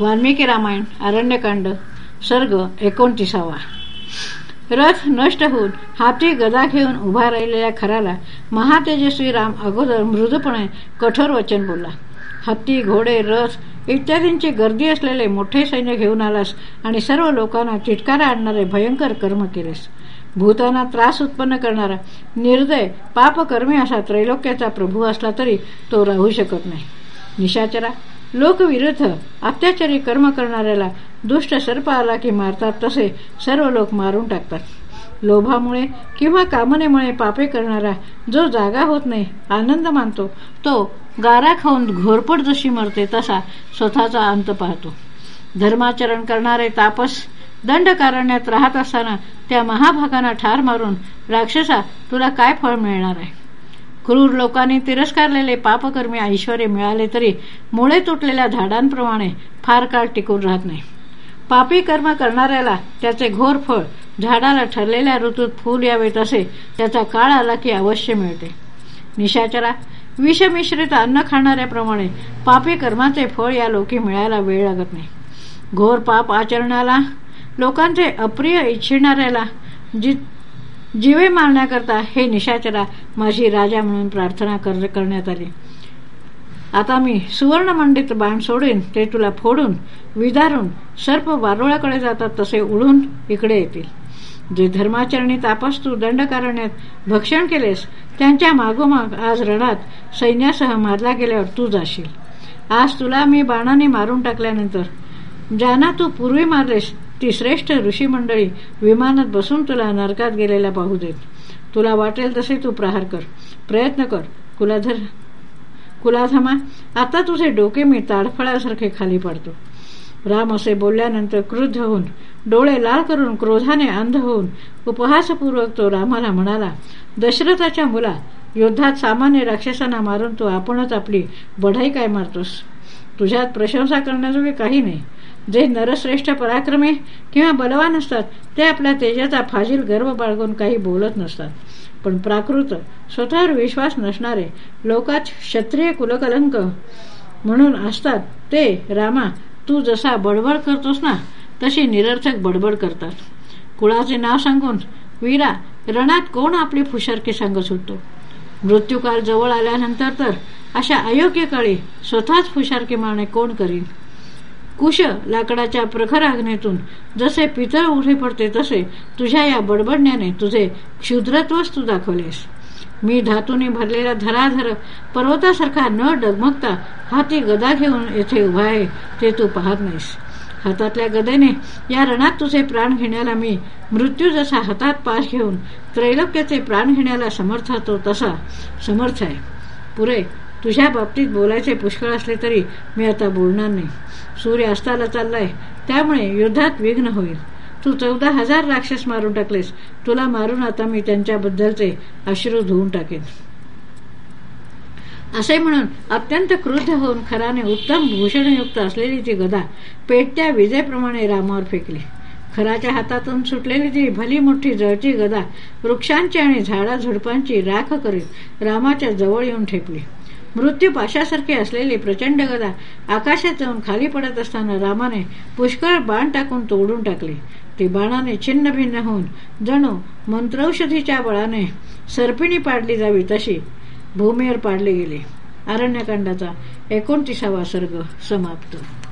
वाल्मिकी रामायण अरण्यकांड सर्ग एकोणतीसावा. रथ नष्ट होऊन हाती गदा घेऊन उभा राहिलेल्या खराला महातेजस्वी राम अगोदर मृदपणे कठोर वचन बोलला. हत्ती घोडे रथ इत्यादींची गर्दी असलेले मोठे सैन्य घेऊन आलास आणि सर्व लोकांना चिटकारा आणणारे भयंकर कर्म केलेस. भूताना त्रास उत्पन्न करणारा निर्दय पापकर्मी असा त्रैलोक्याचा प्रभू असला तरी तो राहू शकत नाही. निशाचरा लोकविरुद्ध अत्याचारी कर्म करणाऱ्याला दुष्ट सर्प आला की मारतात तसे सर्व लोक मारून टाकतात. लोभामुळे किंवा कामनेमुळे पापे करणारा जो जागा होत नाही आनंद मानतो तो गारा खाऊन घोरपड जशी मरते तसा स्वतःचा अंत पाहतो. धर्माचरण करणारे तापस दंडकारण्यात राहत असताना त्या महाभागांना ठार मारून राक्षसा तुला काय फळ मिळणार आहे? क्रूर लोकांनी तिरस्कारलेले पापकर्मी ऐश्वर मिळाले तरी मुळे तुटलेल्या झाडांप्रमाणे फार काळ टिकून राहत नाही. पापी कर्म करणाऱ्याला त्याचे घोर फळ झाडाला ठरलेल्या ऋतूत फूल यावे तसे त्याचा काळ आला की अवश्य मिळते. निशाचरा विषमिश्रित अन्न खाणाऱ्याप्रमाणे पापी कर्माचे फळ या लोकी मिळायला वेळ लागत नाही. घोर पाप आचरणाला लोकांचे अप्रिय इच्छिणाऱ्याला जी जीवे मारण्याकरता हे निशाचरा माझी राजा म्हणून प्रार्थना कर करण्यात आली. आता मी सुवर्णमंडित बाण सोडून ते तुला फोडून विदारून सर्प वारुळाकडे जातात तसे उडून इकडे येतील. जे धर्माचरणी तापास तू दंडकारण्यात भक्षण केलेस त्यांच्या मागोमाग आज रणात सैन्यासह मारला गेल्यावर तू जाशील. आज तुला मी बाणाने मारून टाकल्यानंतर ज्यांना तू पूर्वी मारलेस ती श्रेष्ठ ऋषी मंडळी विमानात बसून तुला नरकात गेलेला पाहू देत. तुला वाटेल तसे तू प्रहार कर. प्रयत्न कर. कुलाधर कुलाधमा आता तुझे डोके मी ताडफळासारखे खाली पडतो. राम असे बोलल्यानंतर क्रुद्ध होऊन डोळे लाल करून क्रोधाने अंध होऊन उपहासपूर्वक तो रामाला म्हणाला दशरथाच्या मुला युद्धात सामान्य राक्षसांना मारून तू आपणच आपली बढाई काय मारतोस? तुझ्यात प्रशंसा करण्याजोगे काही नाही. जे नरश्रेष्ठ पराक्रमे किंवा बलवान असतात ते आपल्या तेजाचा फाजील गर्व बाळगून काही बोलत नसतात. पण प्राकृत स्वतःवर विश्वास नसणारे लोकात क्षत्रिय कुलकलंक म्हणून असतात ते रामा तू जसा बडबड करतोस ना तशी निरर्थक बडबड करतात. कुळाचे नाव सांगून वीरा रणात कोण आपली फुशारकी सांगत सुटतो? मृत्यूकाळ जवळ आल्यानंतर तर अशा अयोग्य काळी स्वतःच फुशारकी मारणे कोण करीन? कुश लाकडाच्या प्रखर आग्नेतून. जसे पितळ उठे पडते तसे तुझ्या या बडबडण्याने तुझे क्षुद्रत्वच तू दाखवलेस. मी धातूने भरलेला धराधर पर्वतासारखा न डगमगता हाती गदा घेऊन येथे उभा आहे ते तू पाहत नाहीस. हातातल्या गदेने या रणात तुझे प्राण घेण्याला मी मृत्यू जसा हातात पास घेऊन त्रैलोक्याचे प्राण घेण्याला समर्थ होतो तसा समर्थ आहे. पुरे तुझ्या बाबतीत बोलायचे पुष्कळ असले तरी मी आता बोलणार नाही. सूर्य अस्ताला चाललाय. त्यामुळे युद्धात विघ्न होईल. तू चौदा हजार राक्षस मारून टाकलेस. तुला मारून आता मी त्यांच्याबद्दलचे अश्रू धुवून टाकेन. असे म्हणून अत्यंत क्रुद्ध होऊन खराने उत्तम भूषणयुक्त असलेली ती गदा पेटत्या विजेप्रमाणे रामावर फेकली. खराच्या हातातून सुटलेली ती भली मोठी जळची गदा वृक्षांची आणि झाडाझुडपांची राख करीत रामाच्या जवळ येऊन ठेपली. मृत्यू पाशासारखे असलेली प्रचंड गदा आकाशात जाऊन खाली पडत असताना रामाने पुष्कळ बाण टाकून तोडून टाकले. ते बाणाने छिन्न भिन्न होऊन जणू मंत्रौषधीच्या बळाने सर्पिणी पाडली जावी तशी भूमीवर पाडले गेले. अरण्यकांडाचा एकोणतीसावा सर्ग समाप्त.